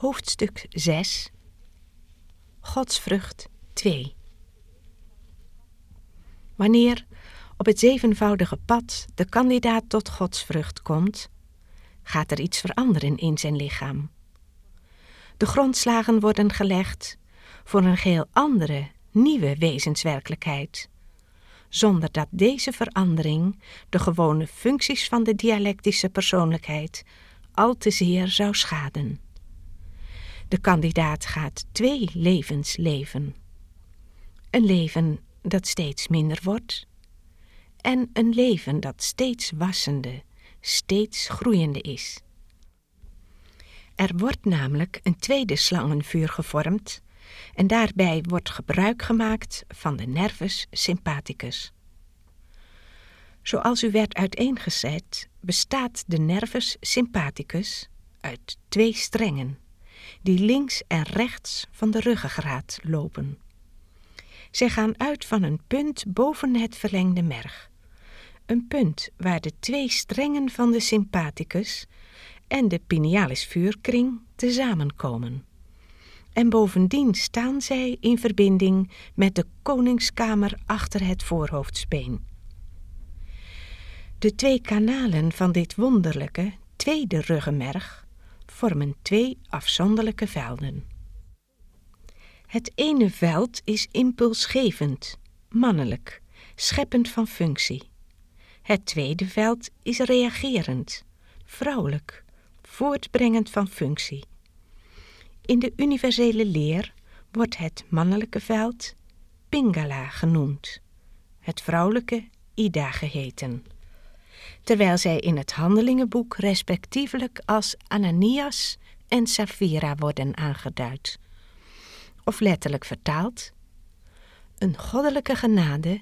Hoofdstuk 6 Godsvrucht 2 Wanneer op het zevenvoudige pad de kandidaat tot godsvrucht komt, gaat er iets veranderen in zijn lichaam. De grondslagen worden gelegd voor een geheel andere, nieuwe wezenswerkelijkheid, zonder dat deze verandering de gewone functies van de dialectische persoonlijkheid al te zeer zou schaden. De kandidaat gaat twee levens leven. Een leven dat steeds minder wordt en een leven dat steeds wassende, steeds groeiende is. Er wordt namelijk een tweede slangenvuur gevormd en daarbij wordt gebruik gemaakt van de nervus sympathicus. Zoals u werd uiteengezet, bestaat de nervus sympathicus uit twee strengen, die links en rechts van de ruggengraat lopen. Zij gaan uit van een punt boven het verlengde merg. Een punt waar de twee strengen van de sympathicus en de pinealis vuurkring samenkomen. En bovendien staan zij in verbinding met de koningskamer achter het voorhoofdspeen. De twee kanalen van dit wonderlijke tweede ruggenmerg vormen twee afzonderlijke velden. Het ene veld is impulsgevend, mannelijk, scheppend van functie. Het tweede veld is reagerend, vrouwelijk, voortbrengend van functie. In de universele leer wordt het mannelijke veld Pingala genoemd, het vrouwelijke Ida geheten, terwijl zij in het handelingenboek respectievelijk als Ananias en Sapphira worden aangeduid. Of letterlijk vertaald, een goddelijke genade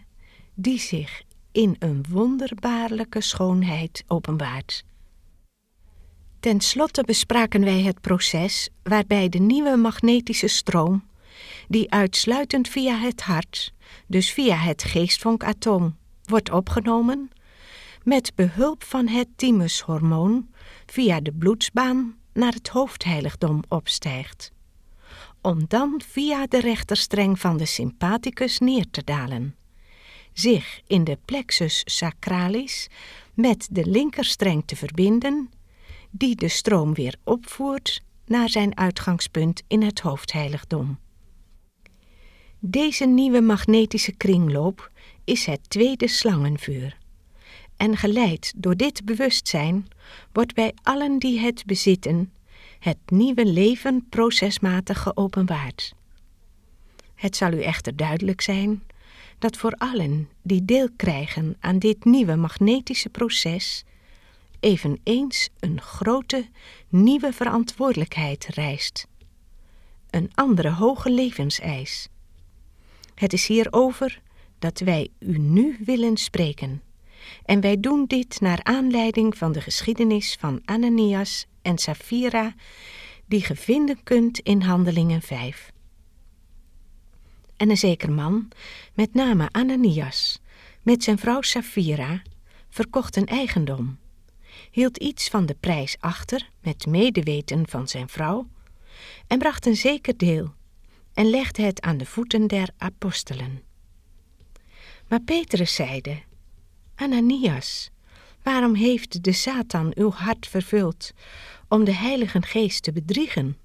die zich in een wonderbaarlijke schoonheid openbaart. Ten slotte bespraken wij het proces waarbij de nieuwe magnetische stroom, die uitsluitend via het hart, dus via het geestvonkatoom, wordt opgenomen, met behulp van het thymushormoon via de bloedsbaan naar het hoofdheiligdom opstijgt, om dan via de rechterstreng van de sympathicus neer te dalen, zich in de plexus sacralis met de linkerstreng te verbinden die de stroom weer opvoert naar zijn uitgangspunt in het hoofdheiligdom. Deze nieuwe magnetische kringloop is het tweede slangenvuur. En geleid door dit bewustzijn wordt bij allen die het bezitten het nieuwe leven procesmatig geopenbaard. Het zal u echter duidelijk zijn dat voor allen die deel krijgen aan dit nieuwe magnetische proces eveneens een grote, nieuwe verantwoordelijkheid rijst. Een andere hoge levenseis. Het is hierover dat wij u nu willen spreken. En wij doen dit naar aanleiding van de geschiedenis van Ananias en Sapphira, die ge vinden kunt in Handelingen 5. En een zeker man, met name Ananias, met zijn vrouw Sapphira, verkocht een eigendom hield iets van de prijs achter met medeweten van zijn vrouw en bracht een zeker deel en legde het aan de voeten der apostelen. Maar Petrus zeide, Ananias, waarom heeft de Satan uw hart vervuld om de Heilige Geest te bedriegen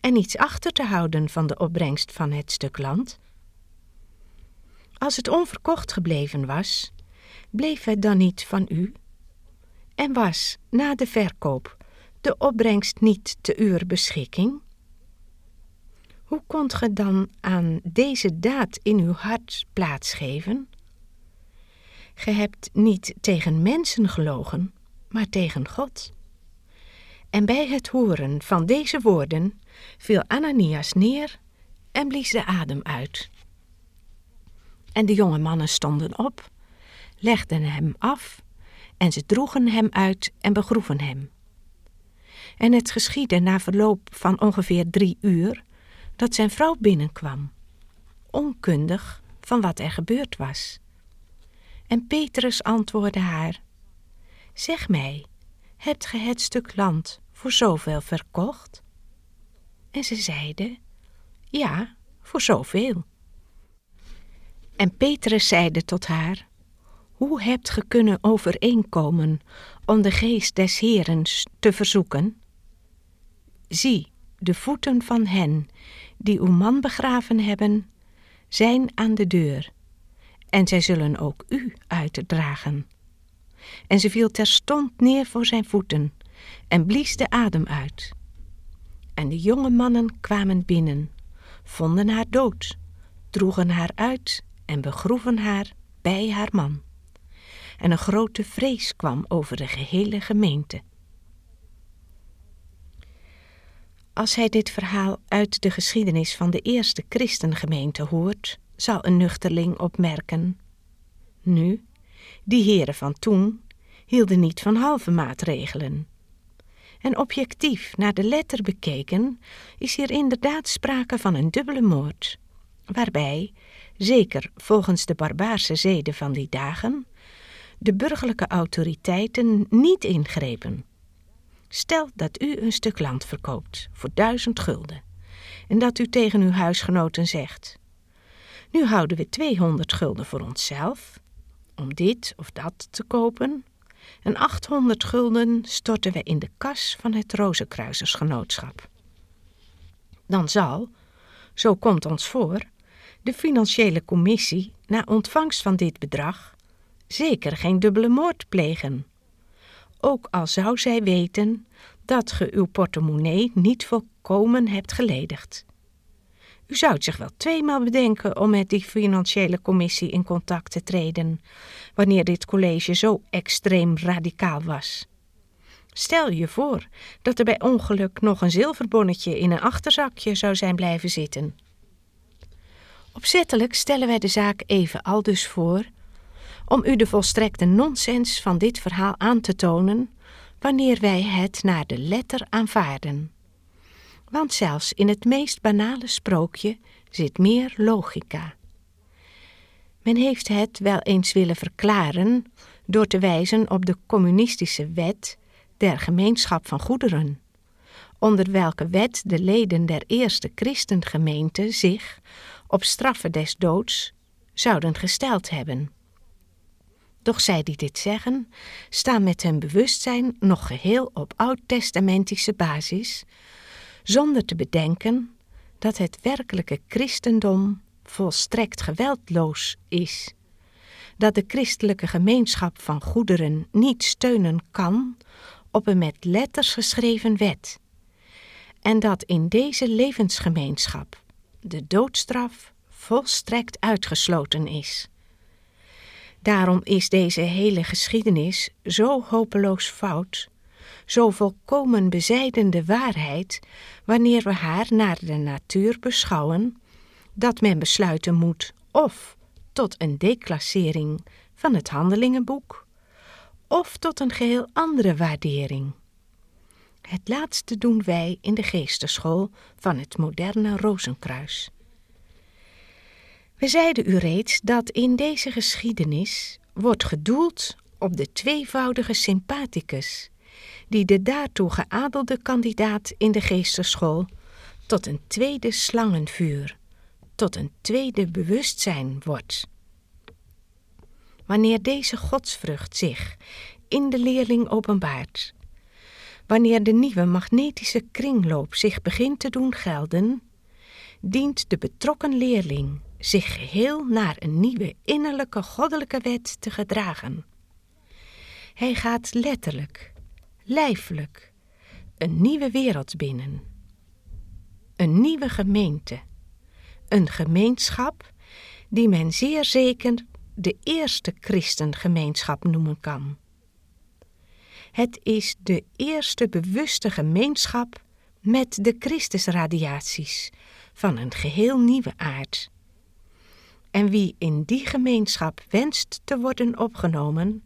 en iets achter te houden van de opbrengst van het stuk land? Als het onverkocht gebleven was, bleef het dan niet van u en was na de verkoop de opbrengst niet te uw beschikking? Hoe kondt ge dan aan deze daad in uw hart plaatsgeven? Ge hebt niet tegen mensen gelogen, maar tegen God. En bij het horen van deze woorden viel Ananias neer en blies de adem uit. En de jonge mannen stonden op, legden hem af en ze droegen hem uit en begroeven hem. En het geschiedde na verloop van ongeveer drie uur dat zijn vrouw binnenkwam, onkundig van wat er gebeurd was. En Petrus antwoordde haar: Zeg mij, hebt ge het stuk land voor zoveel verkocht? En ze zeiden: Ja, voor zoveel. En Petrus zeide tot haar: Hoe hebt ge kunnen overeenkomen om de geest des Heeren te verzoeken? Zie, de voeten van hen die uw man begraven hebben, zijn aan de deur, en zij zullen ook u uitdragen. En ze viel terstond neer voor zijn voeten en blies de adem uit. En de jonge mannen kwamen binnen, vonden haar dood, droegen haar uit en begroeven haar bij haar man. En een grote vrees kwam over de gehele gemeente. Als hij dit verhaal uit de geschiedenis van de eerste christengemeente hoort, zal een nuchterling opmerken. Nu, die heren van toen hielden niet van halve maatregelen. En objectief naar de letter bekeken, is hier inderdaad sprake van een dubbele moord, waarbij, zeker volgens de barbaarse zeden van die dagen, de burgerlijke autoriteiten niet ingrepen. Stel dat u een stuk land verkoopt voor duizend gulden en dat u tegen uw huisgenoten zegt: Nu houden we 200 gulden voor onszelf om dit of dat te kopen en 800 gulden storten we in de kas van het Rozenkruisersgenootschap. Dan zal, zo komt ons voor, de financiële commissie na ontvangst van dit bedrag zeker geen dubbele moord plegen. Ook al zou zij weten dat ge uw portemonnee niet volkomen hebt geledigd. U zou zich wel tweemaal bedenken om met die financiële commissie in contact te treden, wanneer dit college zo extreem radicaal was. Stel je voor dat er bij ongeluk nog een zilverbonnetje in een achterzakje zou zijn blijven zitten. Opzettelijk stellen wij de zaak even al dus voor, om u de volstrekte nonsens van dit verhaal aan te tonen, wanneer wij het naar de letter aanvaarden. Want zelfs in het meest banale sprookje zit meer logica. Men heeft het wel eens willen verklaren door te wijzen op de communistische wet der gemeenschap van goederen, onder welke wet de leden der eerste christengemeente zich, op straffe des doods, zouden gesteld hebben. Doch zij die dit zeggen, staan met hun bewustzijn nog geheel op oud-testamentische basis, zonder te bedenken dat het werkelijke christendom volstrekt geweldloos is, dat de christelijke gemeenschap van goederen niet steunen kan op een met letters geschreven wet, en dat in deze levensgemeenschap de doodstraf volstrekt uitgesloten is. Daarom is deze hele geschiedenis zo hopeloos fout, zo volkomen bezijdende waarheid, wanneer we haar naar de natuur beschouwen, dat men besluiten moet of tot een declassering van het handelingenboek, of tot een geheel andere waardering. Het laatste doen wij in de geesteschool van het moderne Rozenkruis. We zeiden u reeds dat in deze geschiedenis wordt gedoeld op de tweevoudige sympathicus, die de daartoe geadelde kandidaat in de geesteschool tot een tweede slangenvuur, tot een tweede bewustzijn wordt. Wanneer deze godsvrucht zich in de leerling openbaart, wanneer de nieuwe magnetische kringloop zich begint te doen gelden, dient de betrokken leerling zich geheel naar een nieuwe innerlijke goddelijke wet te gedragen. Hij gaat letterlijk, lijfelijk, een nieuwe wereld binnen. Een nieuwe gemeente. Een gemeenschap die men zeer zeker de eerste christengemeenschap noemen kan. Het is de eerste bewuste gemeenschap met de Christusradiaties van een geheel nieuwe aard. En wie in die gemeenschap wenst te worden opgenomen,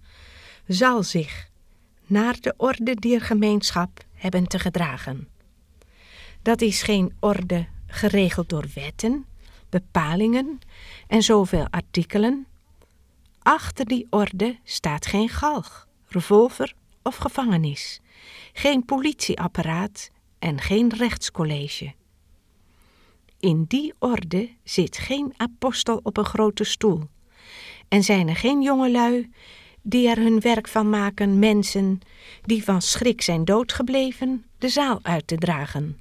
zal zich naar de orde der gemeenschap hebben te gedragen. Dat is geen orde geregeld door wetten, bepalingen en zoveel artikelen. Achter die orde staat geen galg, revolver of gevangenis, geen politieapparaat en geen rechtscollege. In die orde zit geen apostel op een grote stoel. En zijn er geen jongelui die er hun werk van maken mensen die van schrik zijn doodgebleven de zaal uit te dragen.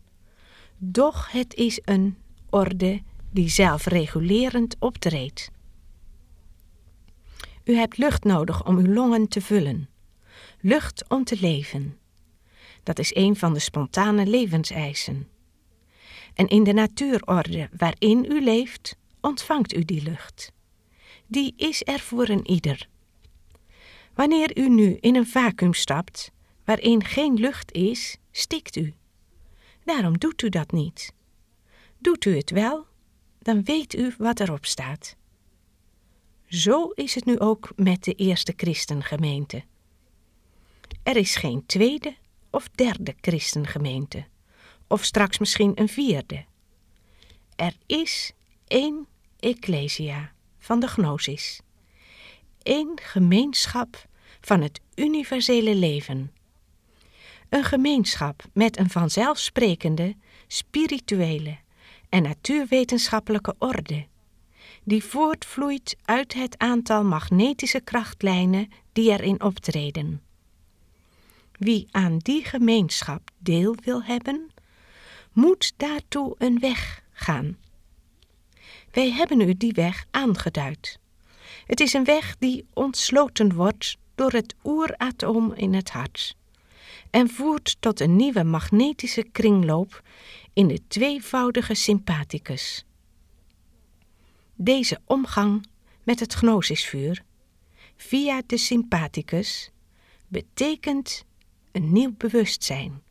Doch het is een orde die zelfregulerend optreedt. U hebt lucht nodig om uw longen te vullen, lucht om te leven. Dat is een van de spontane levenseisen. En in de natuurorde waarin u leeft, ontvangt u die lucht. Die is er voor een ieder. Wanneer u nu in een vacuüm stapt, waarin geen lucht is, stikt u. Daarom doet u dat niet. Doet u het wel, dan weet u wat erop staat. Zo is het nu ook met de eerste christengemeente. Er is geen tweede of derde christengemeente, of straks misschien een vierde. Er is één ecclesia van de gnosis, één gemeenschap van het universele leven. Een gemeenschap met een vanzelfsprekende, spirituele en natuurwetenschappelijke orde, die voortvloeit uit het aantal magnetische krachtlijnen die erin optreden. Wie aan die gemeenschap deel wil hebben, moet daartoe een weg gaan. Wij hebben u die weg aangeduid. Het is een weg die ontsloten wordt door het oeratoom in het hart en voert tot een nieuwe magnetische kringloop in de tweevoudige sympathicus. Deze omgang met het gnosisvuur via de sympathicus betekent een nieuw bewustzijn.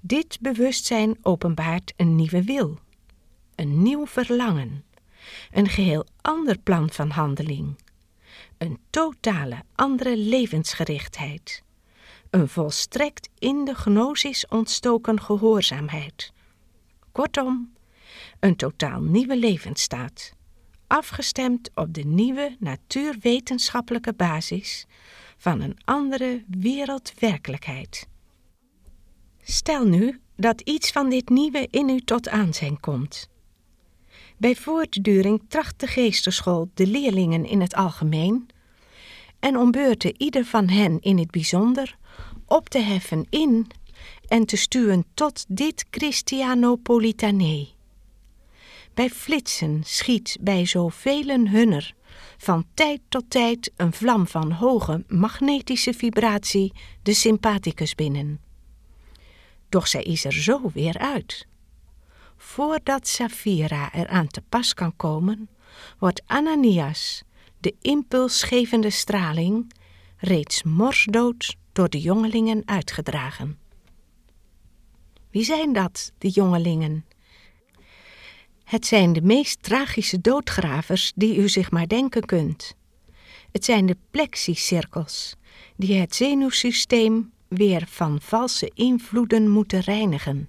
Dit bewustzijn openbaart een nieuwe wil, een nieuw verlangen, een geheel ander plan van handeling, een totale andere levensgerichtheid, een volstrekt in de gnosis ontstoken gehoorzaamheid. Kortom, een totaal nieuwe levensstaat, afgestemd op de nieuwe natuurwetenschappelijke basis van een andere wereldwerkelijkheid. Stel nu dat iets van dit nieuwe in u tot aanzijn komt. Bij voortduring tracht de geesteschool de leerlingen in het algemeen en om beurten ieder van hen in het bijzonder op te heffen in en te stuwen tot dit Christianopolitane. Bij flitsen schiet bij zoveel hunner van tijd tot tijd een vlam van hoge magnetische vibratie de sympathicus binnen. Doch zij is er zo weer uit. Voordat Safira eraan te pas kan komen, wordt Ananias, de impulsgevende straling, reeds morsdood door de jongelingen uitgedragen. Wie zijn dat, die jongelingen? Het zijn de meest tragische doodgravers die u zich maar denken kunt. Het zijn de plexicirkels, die het zenuwsysteem weer van valse invloeden moeten reinigen,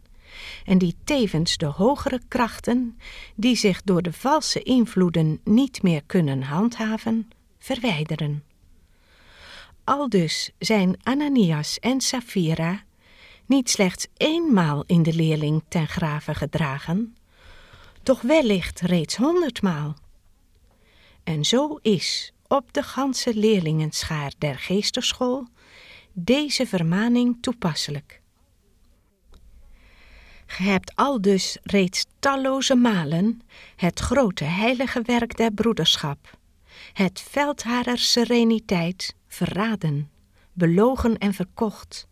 en die tevens de hogere krachten, die zich door de valse invloeden niet meer kunnen handhaven, verwijderen. Aldus zijn Ananias en Safira niet slechts eenmaal in de leerling ten grave gedragen, doch wellicht reeds honderdmaal. En zo is op de ganse leerlingenschaar der geesterschool deze vermaning toepasselijk. Ge hebt al dus reeds talloze malen het grote heilige werk der broederschap, het veld harer sereniteit, verraden, belogen en verkocht,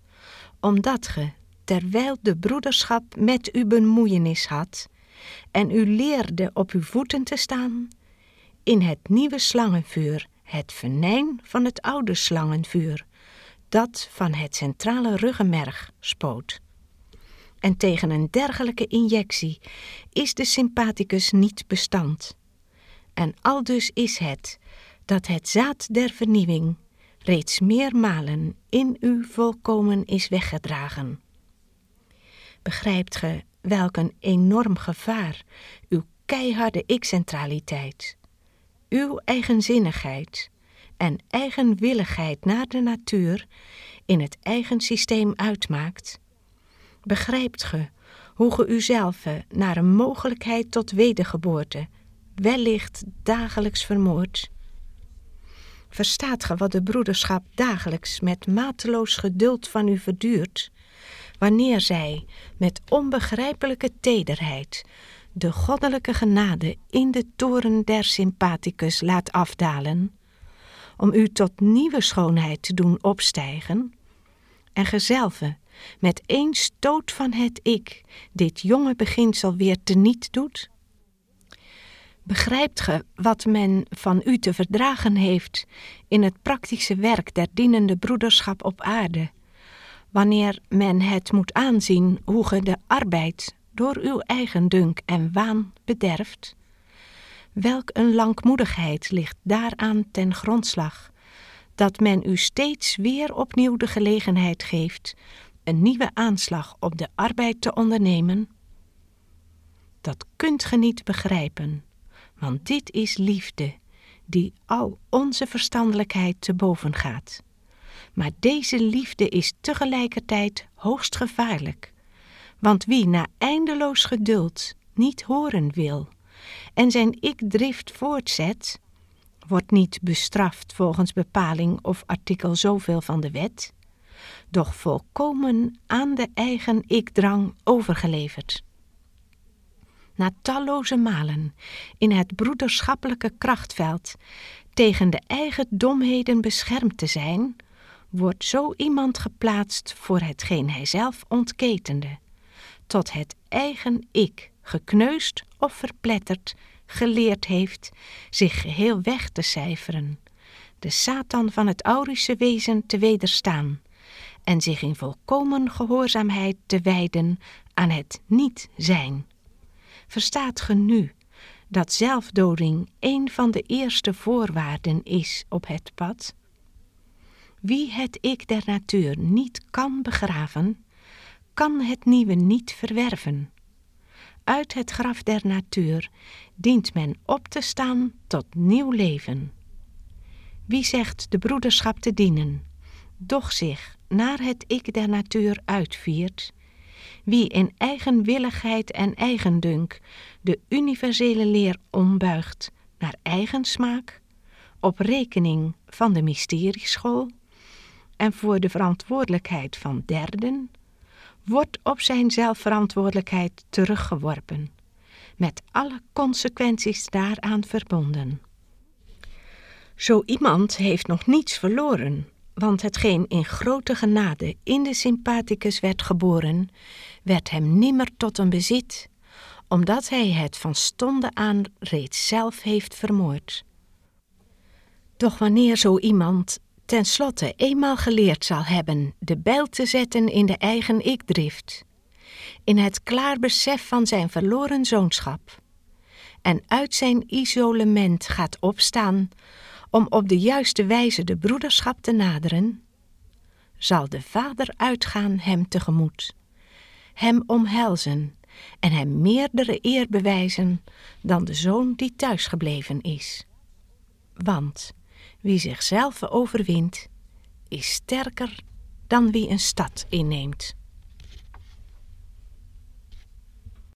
omdat ge, terwijl de broederschap met u bemoeienis had, en u leerde op uw voeten te staan, in het nieuwe slangenvuur, het venijn van het oude slangenvuur, dat van het centrale ruggenmerg spoot. En tegen een dergelijke injectie is de sympathicus niet bestand. En aldus is het dat het zaad der vernieuwing reeds meermalen in u volkomen is weggedragen. Begrijpt ge welk een enorm gevaar uw keiharde ik-centraliteit, uw eigenzinnigheid en eigenwilligheid naar de natuur in het eigen systeem uitmaakt? Begrijpt ge hoe ge uzelf naar een mogelijkheid tot wedergeboorte wellicht dagelijks vermoordt? Verstaat ge wat de broederschap dagelijks met mateloos geduld van u verduurt, wanneer zij met onbegrijpelijke tederheid de goddelijke genade in de toren der sympathicus laat afdalen, om u tot nieuwe schoonheid te doen opstijgen, en gezelve met één stoot van het ik dit jonge beginsel weer teniet doet? Begrijpt ge wat men van u te verdragen heeft in het praktische werk der dienende broederschap op aarde, wanneer men het moet aanzien hoe ge de arbeid door uw eigen dunk en waan bederft? Welk een langmoedigheid ligt daaraan ten grondslag, dat men u steeds weer opnieuw de gelegenheid geeft een nieuwe aanslag op de arbeid te ondernemen? Dat kunt ge niet begrijpen, want dit is liefde, die al onze verstandelijkheid te boven gaat. Maar deze liefde is tegelijkertijd hoogst gevaarlijk, want wie na eindeloos geduld niet horen wil en zijn ik-drift voortzet, wordt niet bestraft volgens bepaling of artikel zoveel van de wet, doch volkomen aan de eigen ik-drang overgeleverd. Na talloze malen in het broederschappelijke krachtveld tegen de eigen domheden beschermd te zijn, wordt zo iemand geplaatst voor hetgeen hij zelf ontketende, tot het eigen ik gekneusd of verpletterd geleerd heeft zich geheel weg te cijferen, de Satan van het Aurische wezen te wederstaan en zich in volkomen gehoorzaamheid te wijden aan het niet-zijn. Verstaat ge nu dat zelfdoding een van de eerste voorwaarden is op het pad? Wie het ik der natuur niet kan begraven, kan het nieuwe niet verwerven. Uit het graf der natuur dient men op te staan tot nieuw leven. Wie zegt de broederschap te dienen, doch zich naar het ik der natuur uitviert, wie in eigenwilligheid en eigendunk de universele leer ombuigt naar eigen smaak, op rekening van de mysterieschool en voor de verantwoordelijkheid van derden, wordt op zijn zelfverantwoordelijkheid teruggeworpen, met alle consequenties daaraan verbonden. Zo iemand heeft nog niets verloren, want hetgeen in grote genade in de sympathicus werd geboren, werd hem nimmer tot een bezit, omdat hij het van stonde aan reeds zelf heeft vermoord. Doch wanneer zo iemand ten slotte eenmaal geleerd zal hebben de bijl te zetten in de eigen ikdrift, in het klaar besef van zijn verloren zoonschap, en uit zijn isolement gaat opstaan om op de juiste wijze de broederschap te naderen, zal de Vader uitgaan hem tegemoet, hem omhelzen en hem meerdere eer bewijzen dan de zoon die thuisgebleven is. Want wie zichzelf overwint, is sterker dan wie een stad inneemt.